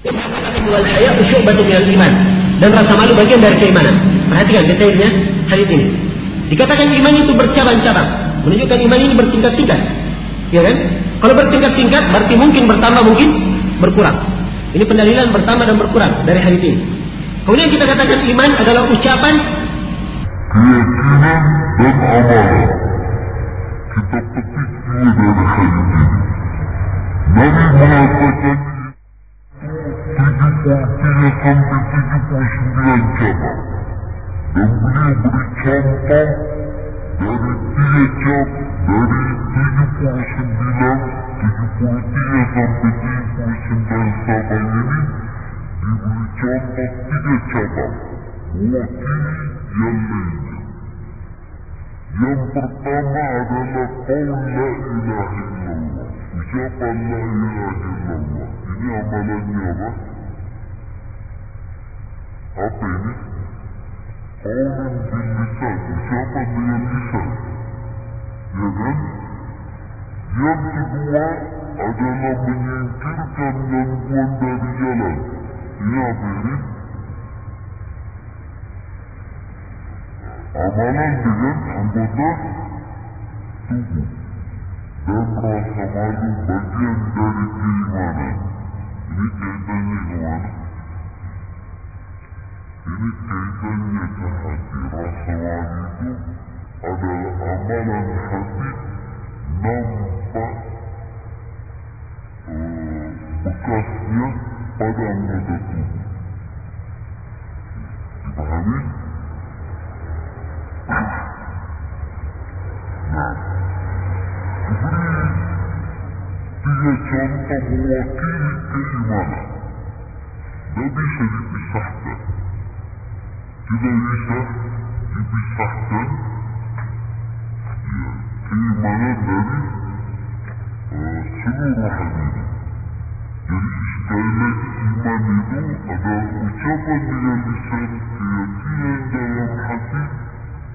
Wal haya'u syu'batun minal iman. Dan rasa malu bagian dari keimanan. Perhatikan detailnya hadis ini. Dikatakan iman itu bercabang-cabang, menunjukkan iman ini bertingkat-tingkat. Ya kan? Kalau bertingkat-tingkat berarti mungkin bertambah, mungkin berkurang. Ini pendalilan pertama dan berkurang dari hadis ini. Kemudian kita katakan iman adalah ucapan keyakinan dan amalan. Kita petik dari hadis ini. Nabi mengatakan cabang. Dan beliau beri contoh dari tiga cab dari tujuh puluh sembilan, tujuh puluh tiga sampai tujuh puluh sembilan cabang ini diberi contoh tiga cabang mewakili yang lainnya. Yang pertama adalah qaul la ilaha illallah. Ucapan la ilaha illallah. Ini amalannya apa? Lisan. Ucapan dengan lisan. Ya kan? Yang kedua adalah menyingkirkan gangguan dari jalan. Apa ini? Amalan dengan anggota tubuh dan rasa malu bagian dari keimanan. Ini kaitannya kemana? Ini kaitannya ke hati. Rasa malu itu adalah amalan hati nampak uh, bekasnya pada anggota tubuh. Dipahami? Nah, diberi tiga contoh mewakili keimanan. Tidak bisa dipisahkan. Tidak bisa dipisahkan ya, keimanan dari uh, seluruh hadis. Jadi sekali lagi iman itu adalah ucapan dengan lisan, keyakinan dalam hati,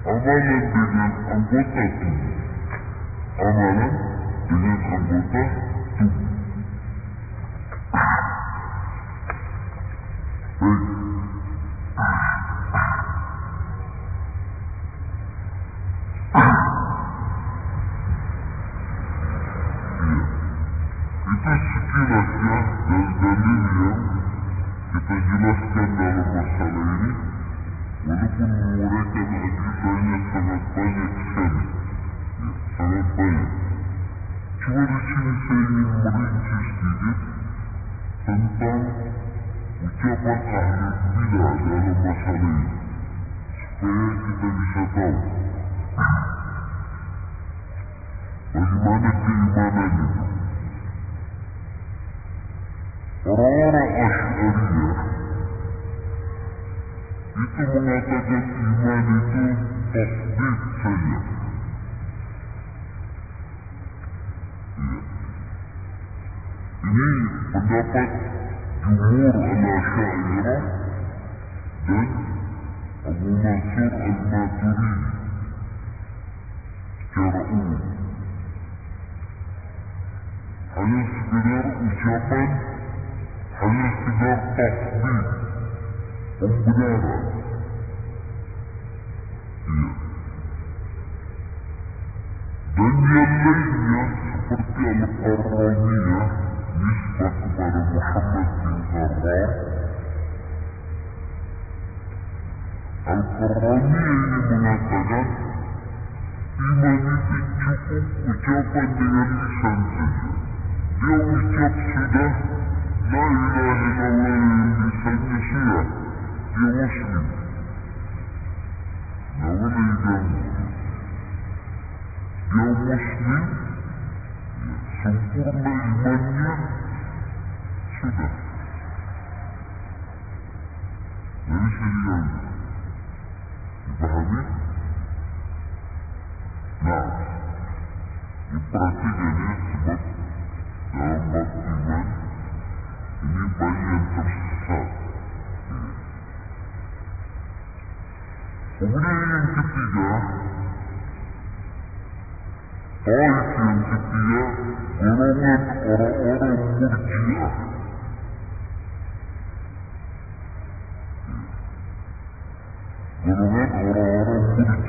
amalan dengan anggota tubuh. Amalan dengan anggota tubuh. Baik. Sekilasnya dan dalil yang kita jelaskan keimanan itu orang-orang Asy'ariyah itu mengatakan iman itu tasdik saja. Ya. Ini pendapat jumhur al-Asy'ariyah dan Abu Mansur al-Maturidi umum. Hanya sekedar ucapan itu உச்சோபந்திகள் சந்தி Kipiya, Aikin Kipiya, golongan orang-orang murjiah. Golongan orang-orang murjiah.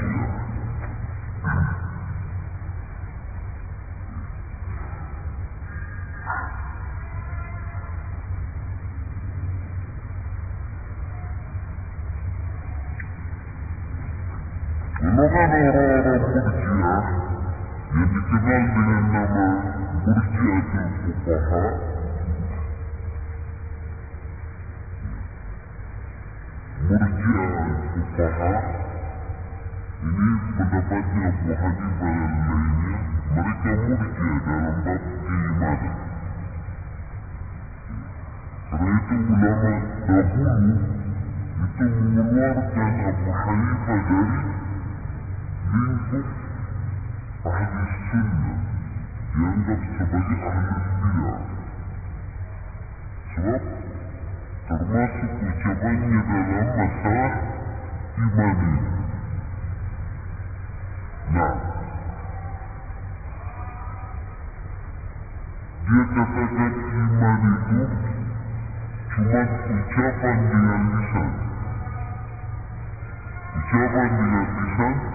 يتورطا أبو حنيفة ذلك بينصف أهل السنة ينقف سبيل أهل البدع sebab termasuk ucapannya dalam masalah imani. Nah, dia katakan ucapan dengan lisan. Ucapan dengan lisan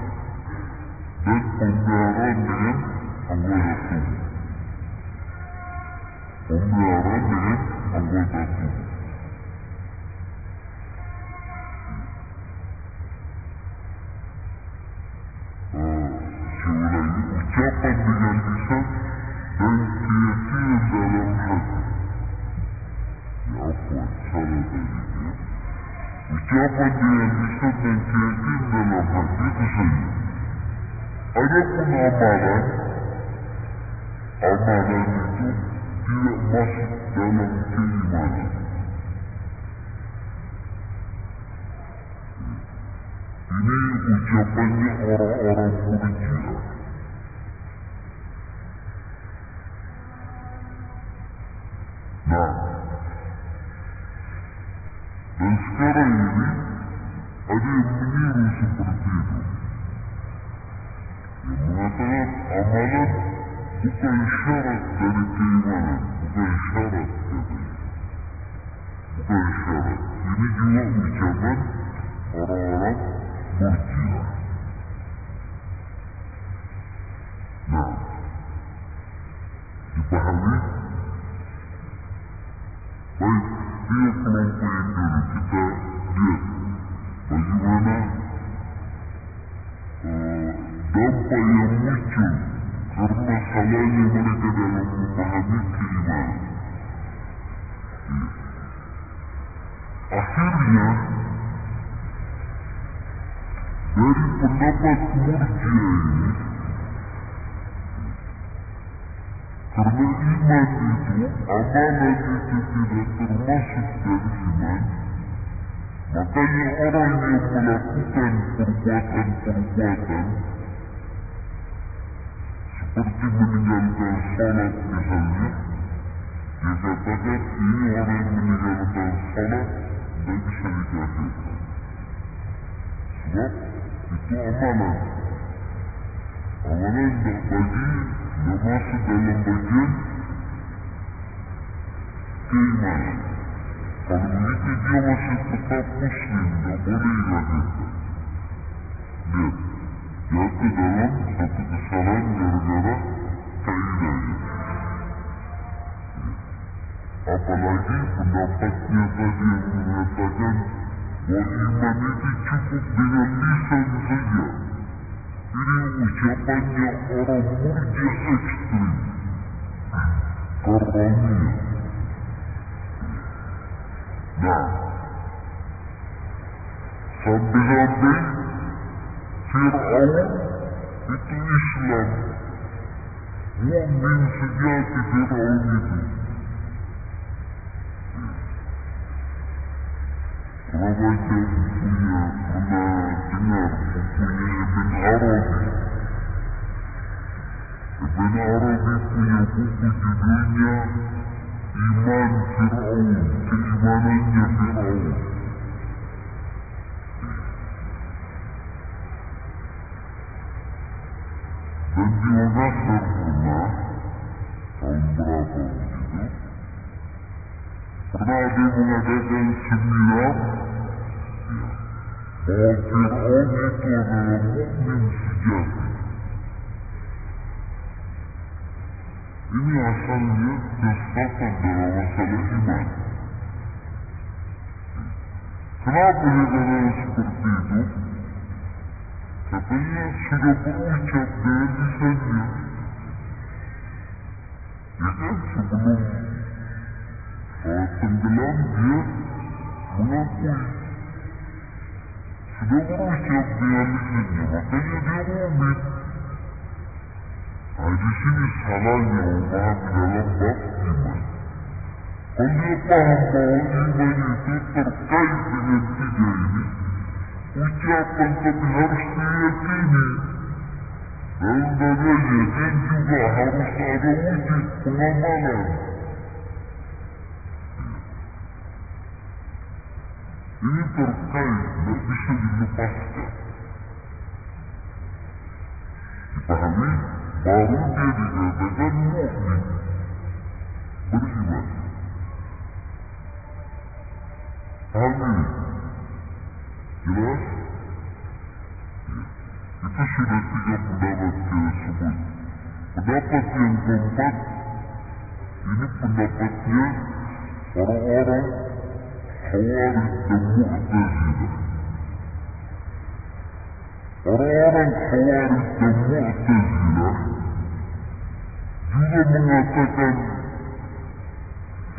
Ucapan dengan lisan dan keyakinan dalam hati itu saja. Adapun amalan, amalan itu tidak masuk dalam keimanan. Ini ucapannya orang-orang murjiah. Juga ucapan orang-orang murjiah. Nah, dipahami? Baik, dia kelompok yang dulu kita lihat bagaimana uh, dampak yang muncul karena salahnya mereka dalam memahami keimanan. Akhirnya, dari pendapat murjia ini karena iman itu amalan itu tidak termasuk dari iman. Makanya orang yang melakukan perbuatan-perbuatan seperti meninggalkan salat misalnya dia katakan ini orang yang meninggalkan salat tidak bisa dikafirkan sebab itu amalan amalan tak bagi tak masuk dalam bagian keimanan kalau begitu dia masih tetap muslim tak boleh dikafirkan lihat jatuh dalam satu kesalahan gara-gara kaidah apalagi pendapatnya tadi yang mengatakan bahawa iman itu cukup dengan lisan saja. Ini ucapannya orang murjah ekstrim. Karamia. Nah, sampai-sampai Fir'aun itu Islam. Mu'min sejati Fir'aun itu. Pernah baca bukunya, pernah dengar bukunya Ibn Arabi. Ibn Arabi punya buku judulnya Iman Fir'aun, keimanannya Fir'aun. Dan di Makassar pernah, tahun berapa begitu, pernah ada yang mengadakan seminar adalah mukmin sejati. Ini asalnya kesesatan dalam masalah iman. Kenapa dia kata seperti itu? Katanya sudah berucap dengan lisannya. Ya kan sebelum uh, tenggelam dia mengakui sudah berucap dengan lisannya makanya dia mu'min nah di sini salahnya memahami dalam bab iman kalau dia paham bahwa iman itu terkait dengan tiga ini ucapan tapi harus diyakini dalam dadanya dan juga harus ada wujud pengamalan ini terkait tidak bisa dilepaskan dipahami baru dia dikatakan mu'min beriman paham ini jelas ya. itu sudah tiga pendapat kita sebut pendapat yang keempat ini pendapatnya orang-orang Mu'tazilah. Orang-orang Khawarij dan Mu'tazilah juga mengatakan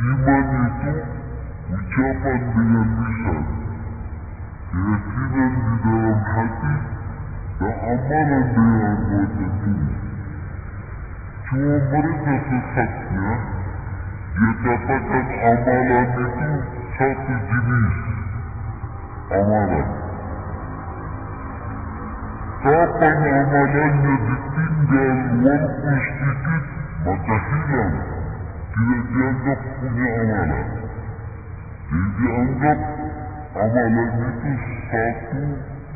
iman itu ucapan dengan lisan, keyakinan di dalam hati, dan amalan dengan anggota tubuh. Cuma mereka sesatnya, dia katakan amalan itu satu jenis amalan. Kapan amalannya ditinggal walaupun sedikit, maka hilang. Tidak dianggap punya amalan. Jadi dianggap amalan itu satu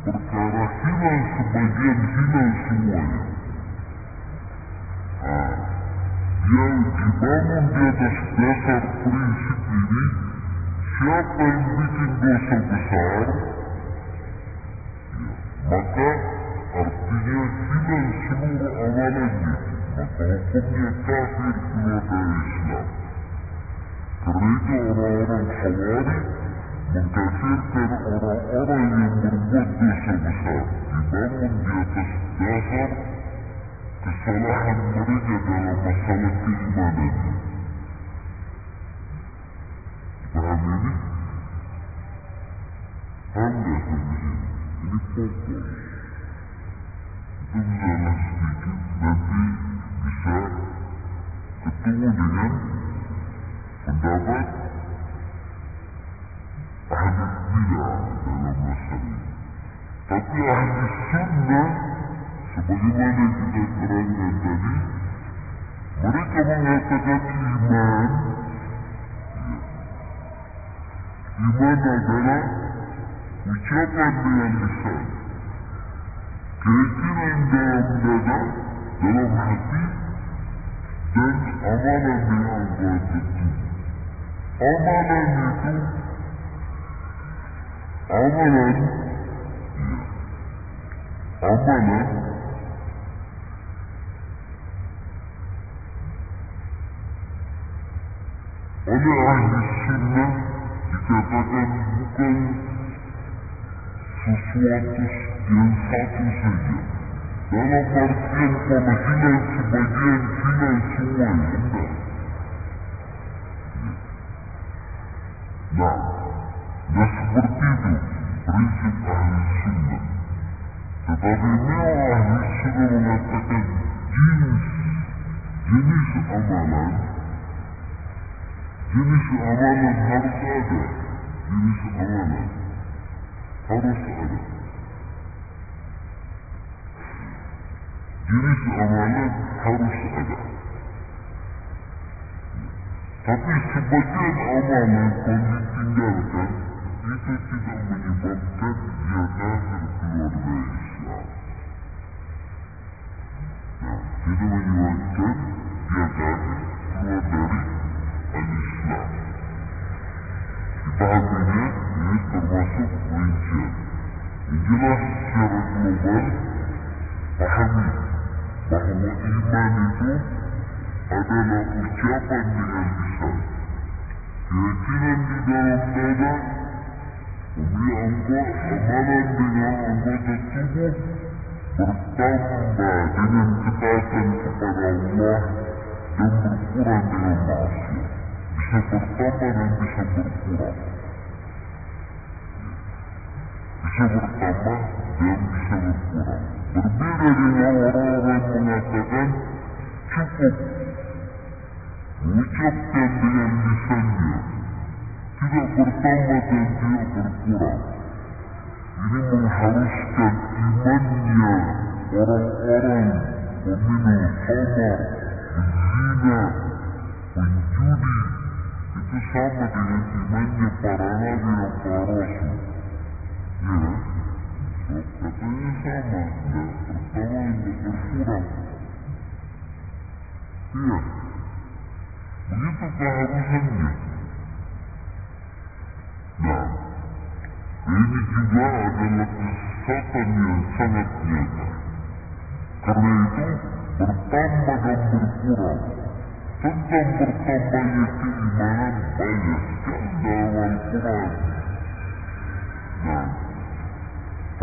perkara hilang sebagian hilang semuanya. Nah, yang dibangun di atas dasar prinsip ini siapa yang bikin dosa besar ya, maka artinya hilang seluruh amalannya maka hukumnya kafir keluar dari Islam karena itu orang-orang khawarij mengkafirkan orang-orang yang berbuat dosa besar dibangun di atas dasar kesalahan mereka dalam masalah keimanan paham ini? paham gak sini? ini pokok itu misalnya sedikit nanti bisa ketemu dengan pendapat ahli bidah dalam masalah tapi ahli sunnah sebagaimana kita terangkan tadi mereka mengatakan iman iman adalah ucapan dengan lisan keyakinan dalam dada dalam hati dan amalan anggota tubuh amalan itu amalan ya, amalan oleh ahli sunnah dikatakan bukan sesuatu yang satu saja dalam artian hilang sebagian hilang semua enggak nah nah seperti itu prinsip ahli sunnah tetapi memang ahli sunnah mengatakan jenis jenis amalan jenis amalan harus ada jenis amalan harus ada jenis amalan harus ada tapi sebagian amalan kalau ditinggalkan itu tidak menyebabkan dia kafir keluar dari Islam nah, tidak menyebabkan dia kafir keluar dari al-Islam. Dipahaminya ini termasuk rincian. Yang jelas secara global pahami bahwa iman itu adalah ucapan dengan lisan. Keyakinan di dalam dada, kemudian anggota amalan dengan anggota tubuh bertambah dengan ketaatan kepada Allah dan berkurang dengan maksiat. Bisa bertambah dan bisa berkurang. Bisa bertambah dan bisa berkurang. Berbeda dengan orang-orang mengatakan cukup mengucapkan dengan lisannya tidak bertambah dan tidak berkurang. Ini mengharuskan imannya orang-orang peminum khamar, berzina, penjudi. Itu sama dengan imannya para nabi dan para rasul. Ya, so, katanya sama, tidak bertambah dan berkurang. Iya, begitu keharusannya. Nah, ini juga adalah kesesatan yang sangat nyata. Karena itu bertambah dan berkurang. Tentang bertambahnya keimanan banyak sekali dalam Al-Quran. Nah,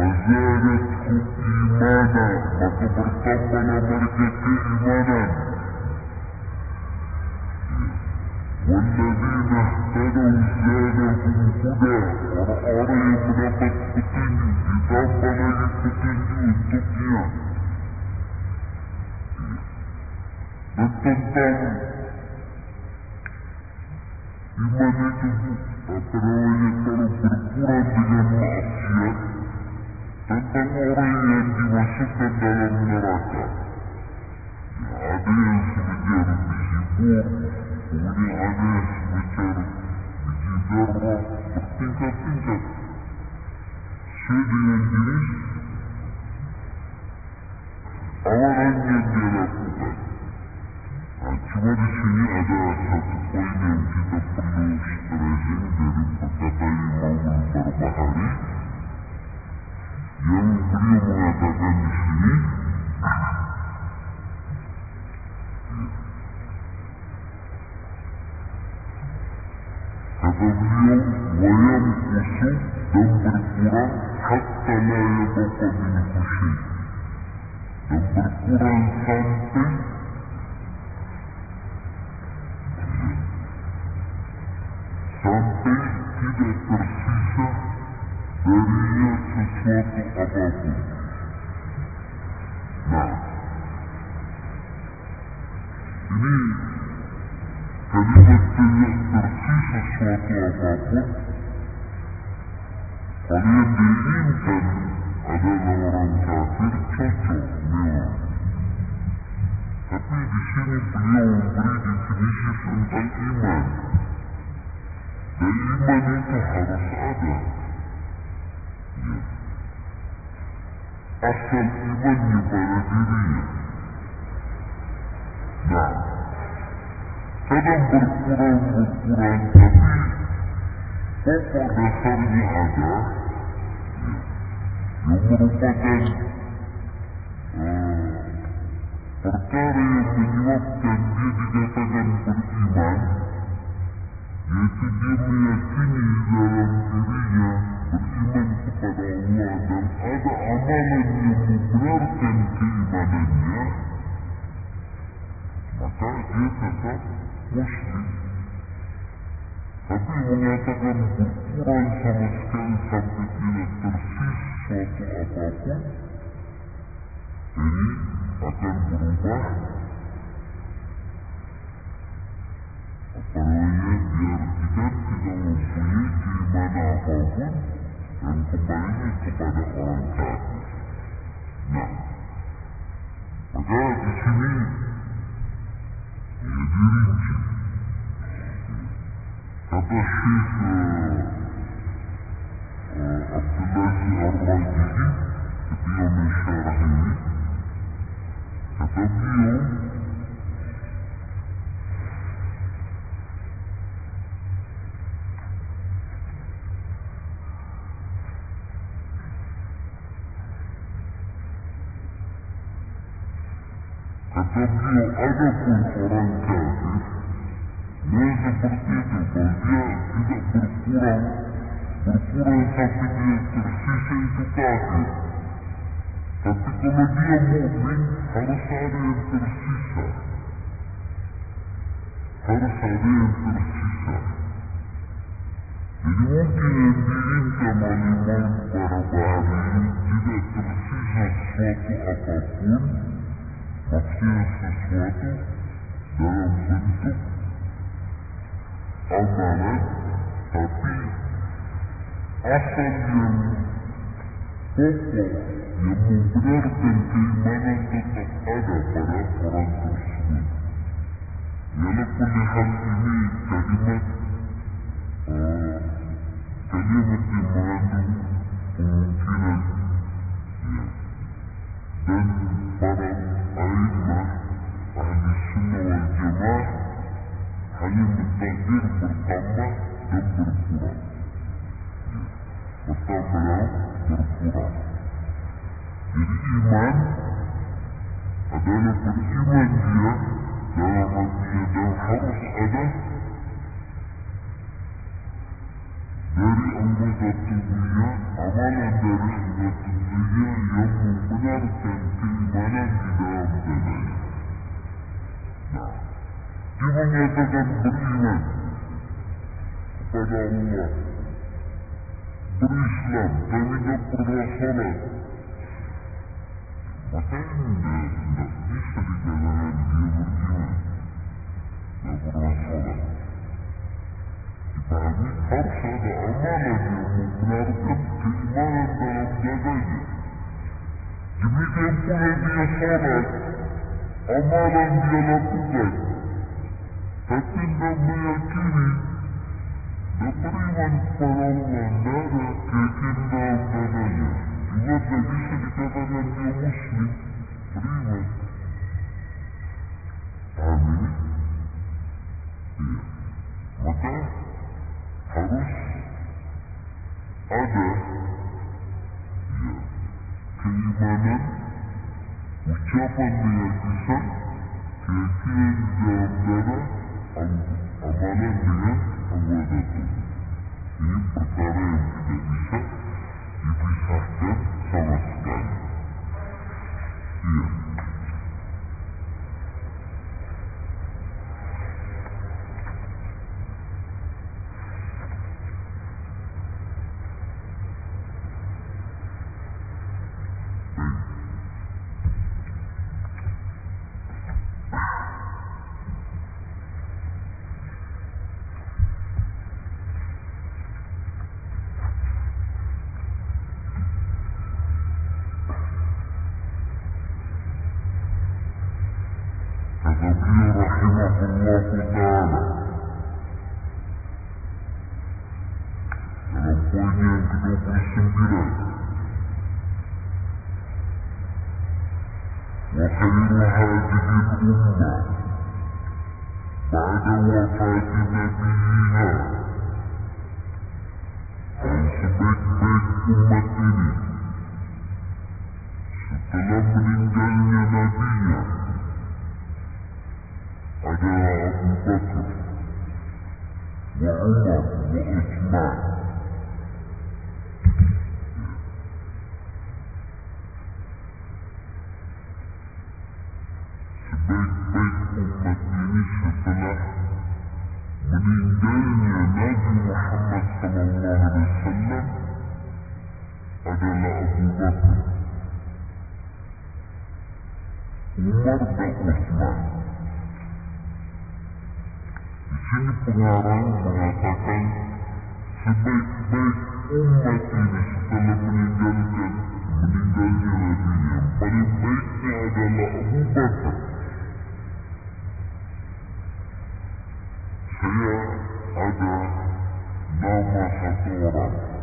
Fazadatku imana, maka bertambahlah mereka keimanan. والذين اهتدوا زادهم هدى orang-orang yang mendapat petunjuk ditambah lagi petunjuk untuknya dan tentang iman itu apa namanya kalau berkurang dengan maksiat tentang orang yang dimasukkan dalam neraka ya, ada yang semenjak dihibur kemudian ada semacam biji darah bertingkat-tingkat sesuai dengan jenis amalan yang dia lakukan. Sini ada satu poin yang kita perlu stressing dari perkataan Imam Al-Barbahari yang beliau mengatakan di sini kata beliau wayam kusuk dan berkurang hatta la yabqa min khusyy dan berkurang sampai sampai tidak tersisa darinya sesuatu apapun. Nah, ini kalimat tidak tersisa suatu apapun kalian diinginkan adalah orang kafir cocok memang tapi di sini beliau memberi definisi tentang iman dan iman itu harus ada ya. asal imannya pada dirinya nah kadang berkurang-berkurang tapi pokok dasarnya ada ya, yang merupakan perkara yang menyebabkan dia dikatakan beriman yaitu dia meyakini dalam dirinya beriman kepada Allah dan ada amalan yang membenarkan keimanannya maka dia tetap muslim tapi mengatakan berkurang sama sekali sampai tidak tersis suatu apapun ini akan berubah apa namanya diartikan tidak mempunyai keimanan apapun dan kembalinya kepada orang kafir nah maka di sini ya dirinci kata Syekh uh, uh, Abdullah Ar-Rajihi ketika mensyarah ini kata beliau Tetapi ada pun orang kafir, dia seperti itu, kalau dia tidak berkurang, a tapi dia tersisa itu kafir. Tapi kalau dia mu'min, harus ada yang tersisa. Harus ada yang tersisa. Jadi mungkin yang diinginkan oleh Imam Barabari tidak tersisa suatu apapun, mungkin yang diinginkan oleh Imam para bahari Tidak tersisa sesuatu apapun maksudnya sesuatu dalam bentuk amalan tapi asal yang pokok yang membenarkan keimanan tetap ada pada orang tersebut walaupun hal ini kalimat uh, kalimat yang mengandung kemungkinan ya, dan para aimah ahli sunnah wal jamaah hanya mentakdir bertambah dan berkurang bertambah dan berkurang jadi iman adalah beriman dia dalam hatinya dan harus ada anggota tubuhnya amalan dari anggota tubuhnya yang membenarkan keimanan di dalam dadanya. Nah, dia menyatakan beriman kepada Allah, berislam, tapi tidak pernah salat. Maka tidak, tidak bisa dikatakan dia beriman. Tidak pernah salat. dipahami harus ada amalan yang membenarkan keimanan dalam dadanya. Demikian pula dia salat, amalan dia lakukan, tapi tidak meyakini dan beriman kepada Allah, tidak ada keyakinan dalam dadanya. Harus ada ya, keimanan ucapan dengan lisan keyakinan di dalam dada amalan dengan tubuh ini perkara yang tidak bisa dipisahkan sama sekali iya Umar dan Uthman Di sini pengarang mengatakan sebaik-baik umat ini setelah meninggalkan meninggalnya Nabi yang paling baiknya adalah Abu Bakar. Saya ada nama satu orang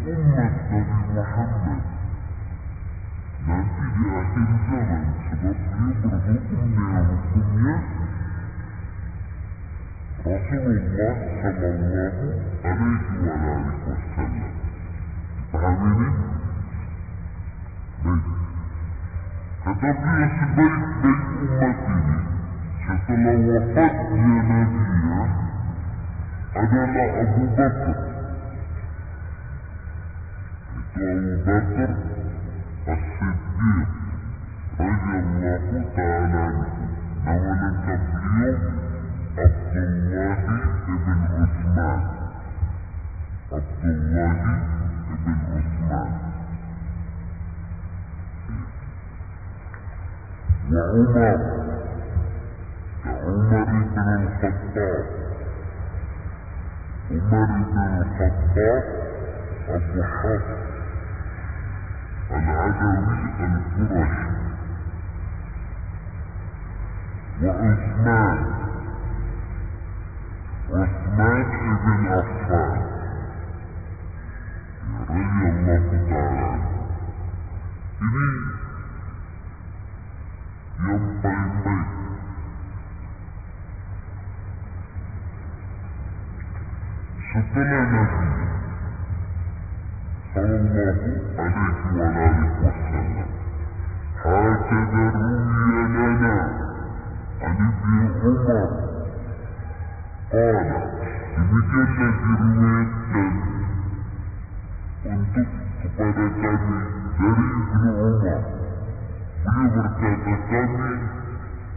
termasuk umat Nabi Muhammad nanti di akhir zaman sebab beliau berhukum dengan hukumnya Rasulullah Sallallahu Alaihi Wasallam. Paham ini? Baik. Kata beliau sebaik-baik umat ini setelah wafatnya Nabi adalah Abu Bakar. وأبو بكر الصديق رضي الله تعالى عنه نول تبليغ عبد الله بن عثمان عبد الله بن عثمان وعمر عمر بن الخطاب عمر بن الخطاب أبو حفص العدوي القرشي وعثمان. عثمان بن عفان. رضي الله تعالى عنه. ini yang paling baik setelah sallallahu alaihi wa alihi wasallam هكذا روي لنا عن ابن عمر قال demikianlah diriwayatkan untuk kepada kami dari Ibnu Umar beliau berkata kami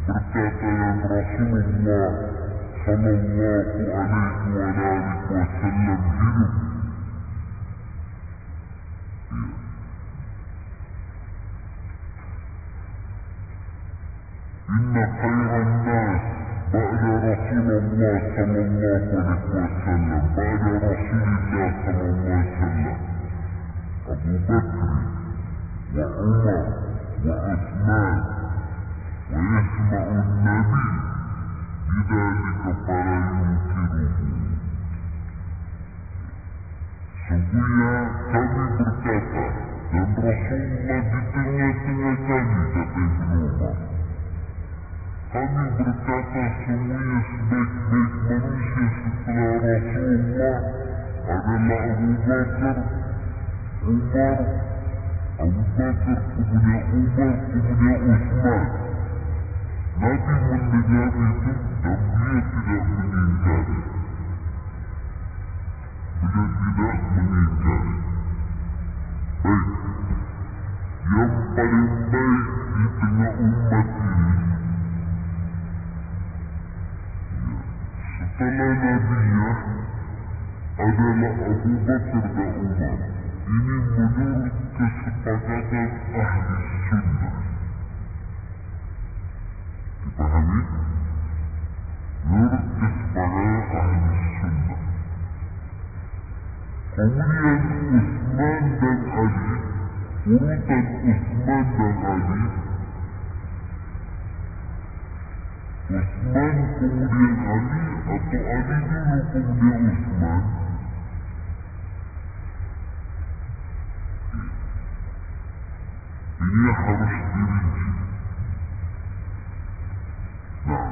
berkata yang Rasulullah sallallahu alaihi wa alihi wasallam hidup وسلم بعد رسول الله صلى الله عليه وسلم أبو بكر وعمر وعثمان ويسمع النبي بذلك فلا ينكره Sungguhnya kami berkata dan Rasulullah di tengah-tengah kami kata Ibn Umar kami berkata semuanya sebaik-baik manusia setelah Rasulullah adalah Abu Bakar, Umar, Abu Bakar, kemudian Umar, kemudian Uthman. Nabi mendengar itu dan dia tidak mengingkari. Beliau tidak mengingkari. Baik, yang paling baik di tengah umat ini setelah Nabinya adalah Abu Bakar dan Umar. Ini menurut kesepakatan ahli sunnah. Dipahami? Menurut kesepakatan ahli sunnah. Kemudian Uthman dan Ali, urutan Uthman dan Ali Uthman kemudian Ali atau Ali dulu kemudian Uthman ini harus dirinci nah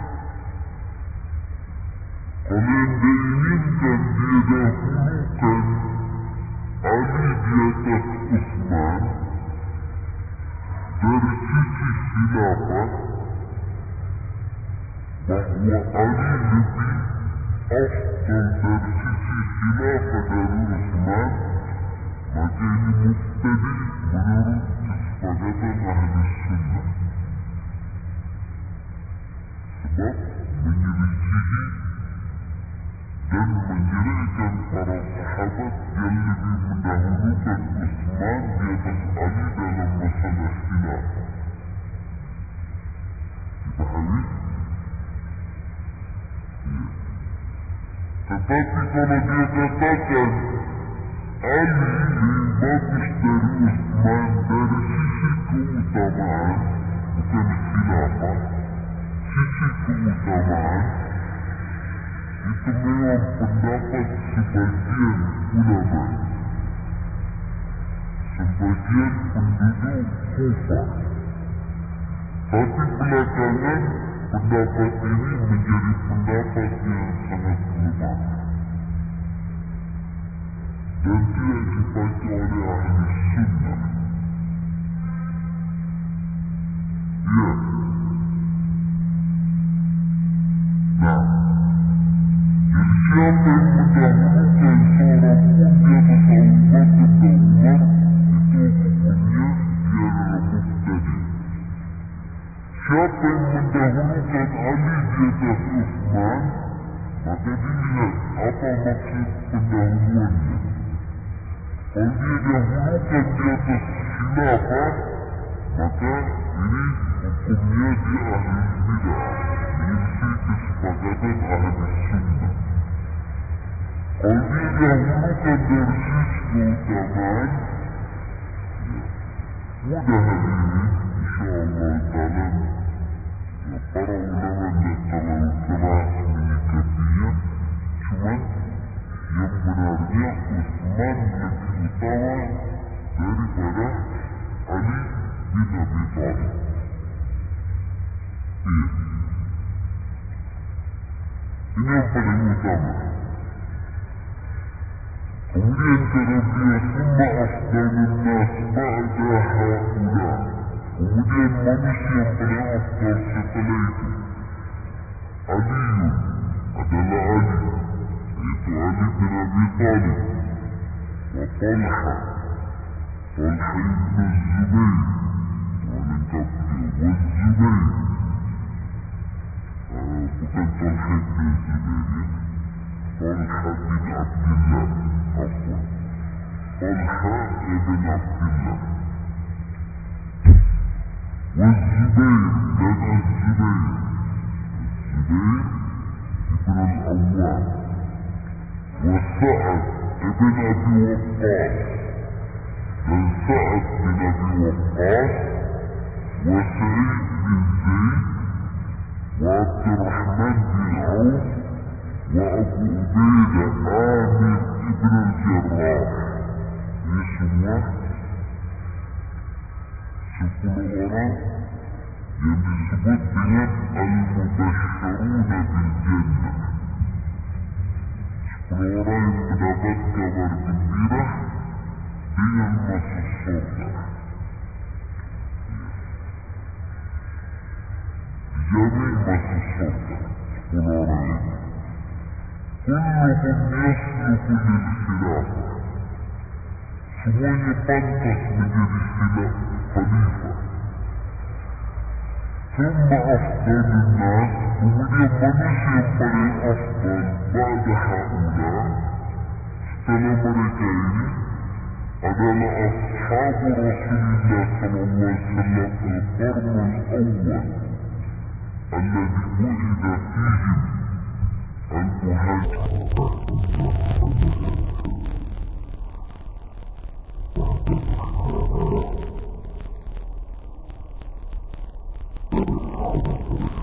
kalau yang diinginkan dia dahulukan Ali di atas Uthman dari sisi khilafah afdal dari sisi khilafah dari Uthman maka ini mubtadi menurut kesepakatan ahli sunnah. Sebab menyelisihi dan menjelekkan para sahabat yang lebih mendahulukan Utsman di atas Ali dalam masalah khilafah. Dipahami? Tetapi kalau dia katakan Ali bagus Utsman dari sisi keutamaan, bukan khilafah, sisi keutamaan, itu memang pendapat sebagian ulama sebagian penduduk Kufah tapi belakangan pendapat ini menjadi pendapat yang sangat lemah dan tidak dibaca oleh ahli sunnah ya nah jadi siapa yang mendahulukan seorang pun di atas Abu Bakar dan Umar Siapa yang mendahulukan Ali di atas Uthman maka dilihat apa maksud pendahuluannya. Kalau dia dahulukan di atas khilafah maka ini hukumnya dia ahli bidah menyelisih kesepakatan ahli sunnah. Kalau dia dahulukan dari sisi keutamaan, mudah hari ini, insyaAllah ya, para tidak terlalu keras menyikapinya, cuma yang benarnya Uthman lebih utama daripada Ali bin Abi. Iya. Ini yang paling utama. Kemudian kata beliau Summa afdalun nas ba'da ha'ula Kemudian manusia pada afdal setelah itu. Ali adalah Ali, yaitu Ali bin Abi Talib. Wa Talha, Talha ibn Zubair, orang kafir, wa Zubair. Bukan Talha ibn Zubair, ya. Talha bin Abdullah, afwan. Talha ibn Abdullah. والزبير بن الزبير الزبير ابن الأوام وسعد ابن أبي وقاص بن سعد بن أبي وقاص وسعيد بن زيد وعبد الرحمن بن عوف وأبو عبيدة عامر ابن الجراح اسمه sepuluh orang yang disebut dengan Al-Mubashiruna bil-Jannah. Sepuluh orang yang mendapat kabar gembira dengan masuk surga. Dijamin masuk surga. Sepuluh orang ini. كلهم يسلك للخلافة semuanya pantas menjadi khilaf khalifah ثم أفضل الناس kemudian manusia yang paling afdal بعد هؤلاء setelah mereka ini adalah أصحاب رسول الله صلى الله عليه وسلم القرن الأول الذي وجد فيهم المهاجر Thank you.